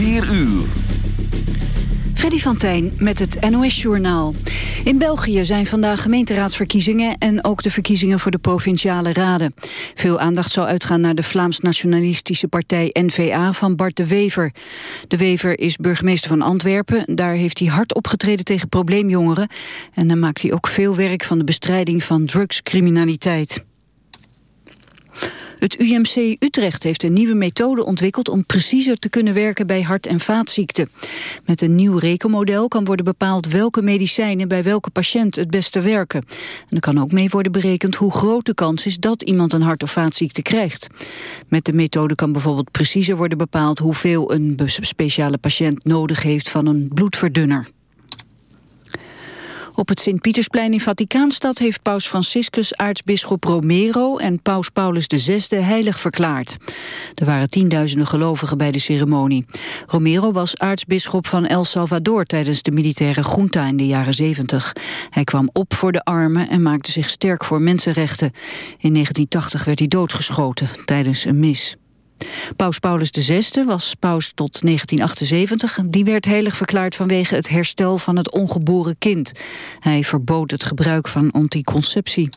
4 uur. Freddy van Tijn met het NOS-journaal. In België zijn vandaag gemeenteraadsverkiezingen... en ook de verkiezingen voor de provinciale raden. Veel aandacht zal uitgaan naar de Vlaams-nationalistische partij NVa van Bart de Wever. De Wever is burgemeester van Antwerpen. Daar heeft hij hard opgetreden tegen probleemjongeren. En dan maakt hij ook veel werk van de bestrijding van drugscriminaliteit. Het UMC Utrecht heeft een nieuwe methode ontwikkeld om preciezer te kunnen werken bij hart- en vaatziekten. Met een nieuw rekenmodel kan worden bepaald welke medicijnen bij welke patiënt het beste werken. En er kan ook mee worden berekend hoe groot de kans is dat iemand een hart- of vaatziekte krijgt. Met de methode kan bijvoorbeeld preciezer worden bepaald hoeveel een speciale patiënt nodig heeft van een bloedverdunner. Op het Sint-Pietersplein in Vaticaanstad heeft paus Franciscus aartsbisschop Romero en paus Paulus VI heilig verklaard. Er waren tienduizenden gelovigen bij de ceremonie. Romero was aartsbisschop van El Salvador tijdens de militaire junta in de jaren 70. Hij kwam op voor de armen en maakte zich sterk voor mensenrechten. In 1980 werd hij doodgeschoten tijdens een mis. Paus Paulus VI was paus tot 1978. Die werd heilig verklaard vanwege het herstel van het ongeboren kind. Hij verbood het gebruik van anticonceptie.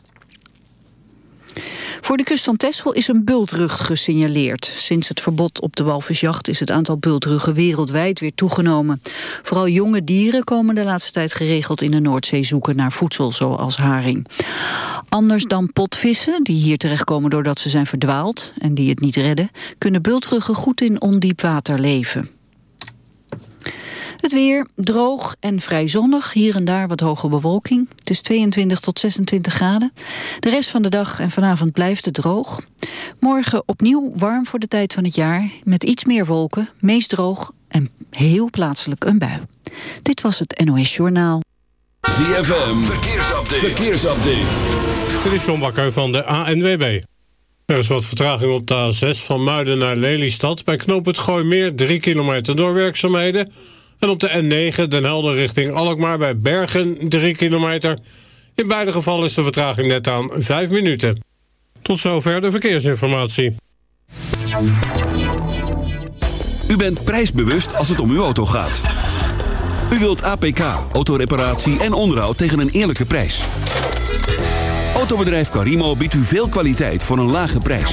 Voor de kust van Texel is een bultrug gesignaleerd. Sinds het verbod op de walvisjacht is het aantal bultruggen wereldwijd weer toegenomen. Vooral jonge dieren komen de laatste tijd geregeld in de Noordzee zoeken naar voedsel, zoals haring. Anders dan potvissen, die hier terechtkomen doordat ze zijn verdwaald en die het niet redden, kunnen bultruggen goed in ondiep water leven. Het weer droog en vrij zonnig. Hier en daar wat hoge bewolking. Het is 22 tot 26 graden. De rest van de dag en vanavond blijft het droog. Morgen opnieuw warm voor de tijd van het jaar. Met iets meer wolken, meest droog en heel plaatselijk een bui. Dit was het NOS Journaal. ZFM, verkeersupdate. verkeersupdate. Dit is John Bakker van de ANWB. Er is wat vertraging op de 6 van Muiden naar Lelystad. Bij knoop het Gooimeer, 3 kilometer doorwerkzaamheden. En op de N9 Den Helder richting Alkmaar bij Bergen 3 kilometer. In beide gevallen is de vertraging net aan 5 minuten. Tot zover de verkeersinformatie. U bent prijsbewust als het om uw auto gaat. U wilt APK, autoreparatie en onderhoud tegen een eerlijke prijs. Autobedrijf Carimo biedt u veel kwaliteit voor een lage prijs.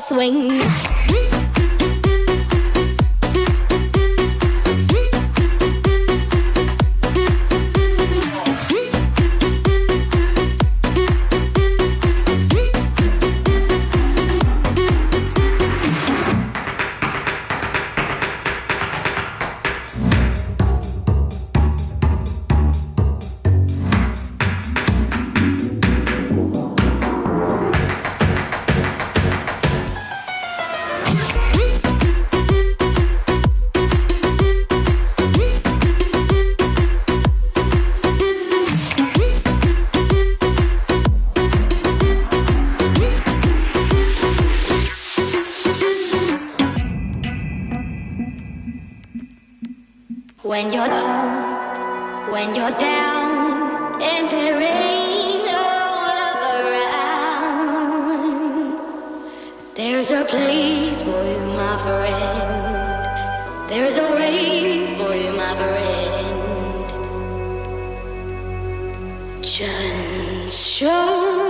swing. There's a place for you, my friend. There's a way for you, my friend. Just show.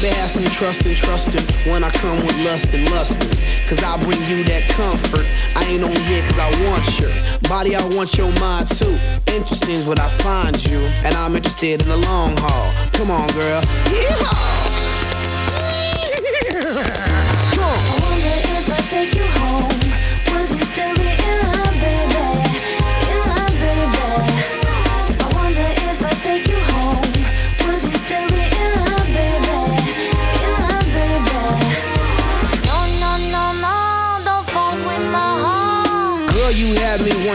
Baby, have some trust and trust him when I come with lust and lust Cause I bring you that comfort. I ain't on here cause I want your body, I want your mind too. Interesting's what I find you, and I'm interested in the long haul. Come on, girl. Yeehaw!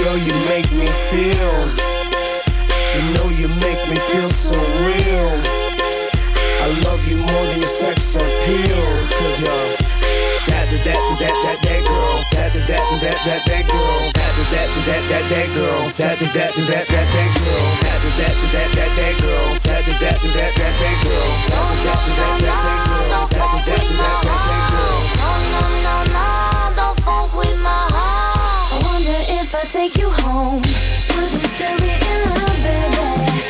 Girl, you make me feel. You know you make me feel so real. I love you more than sex appeal. Cause you're that, that, that, that, that, that girl. That, that, that, that, that, that girl. That, that, that, that, that, girl. That, that, that, that, that, that girl. That, that, that, that, that girl. That, that, that, that, that girl. That, that, that, that, that girl. That, girl. No, no, no, no, don't fuck with my heart. I wonder if take you home. We'll just stay in love, baby.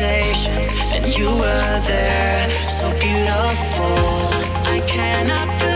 expectations, and you were there, so beautiful. I cannot believe.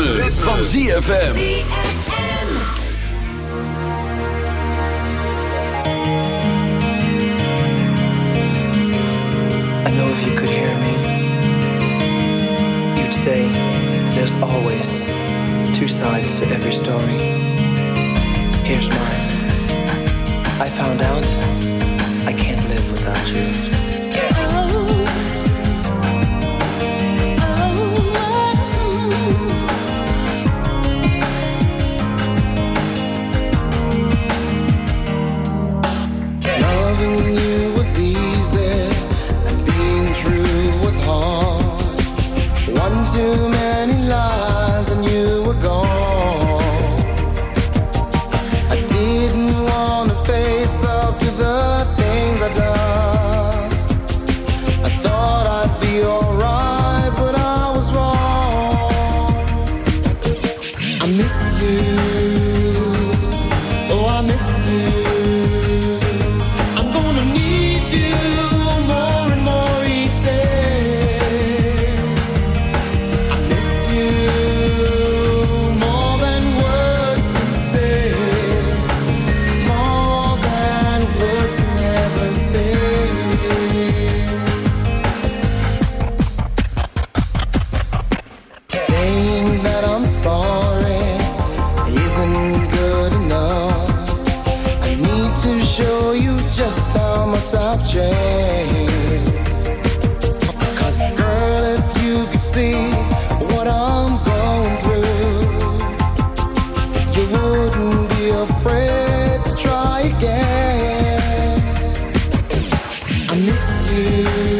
ritme, ritme. van ZFM. I know if you could hear me, you'd say there's always two sides to every story. Here's mine. I found out I can't live without you. miss you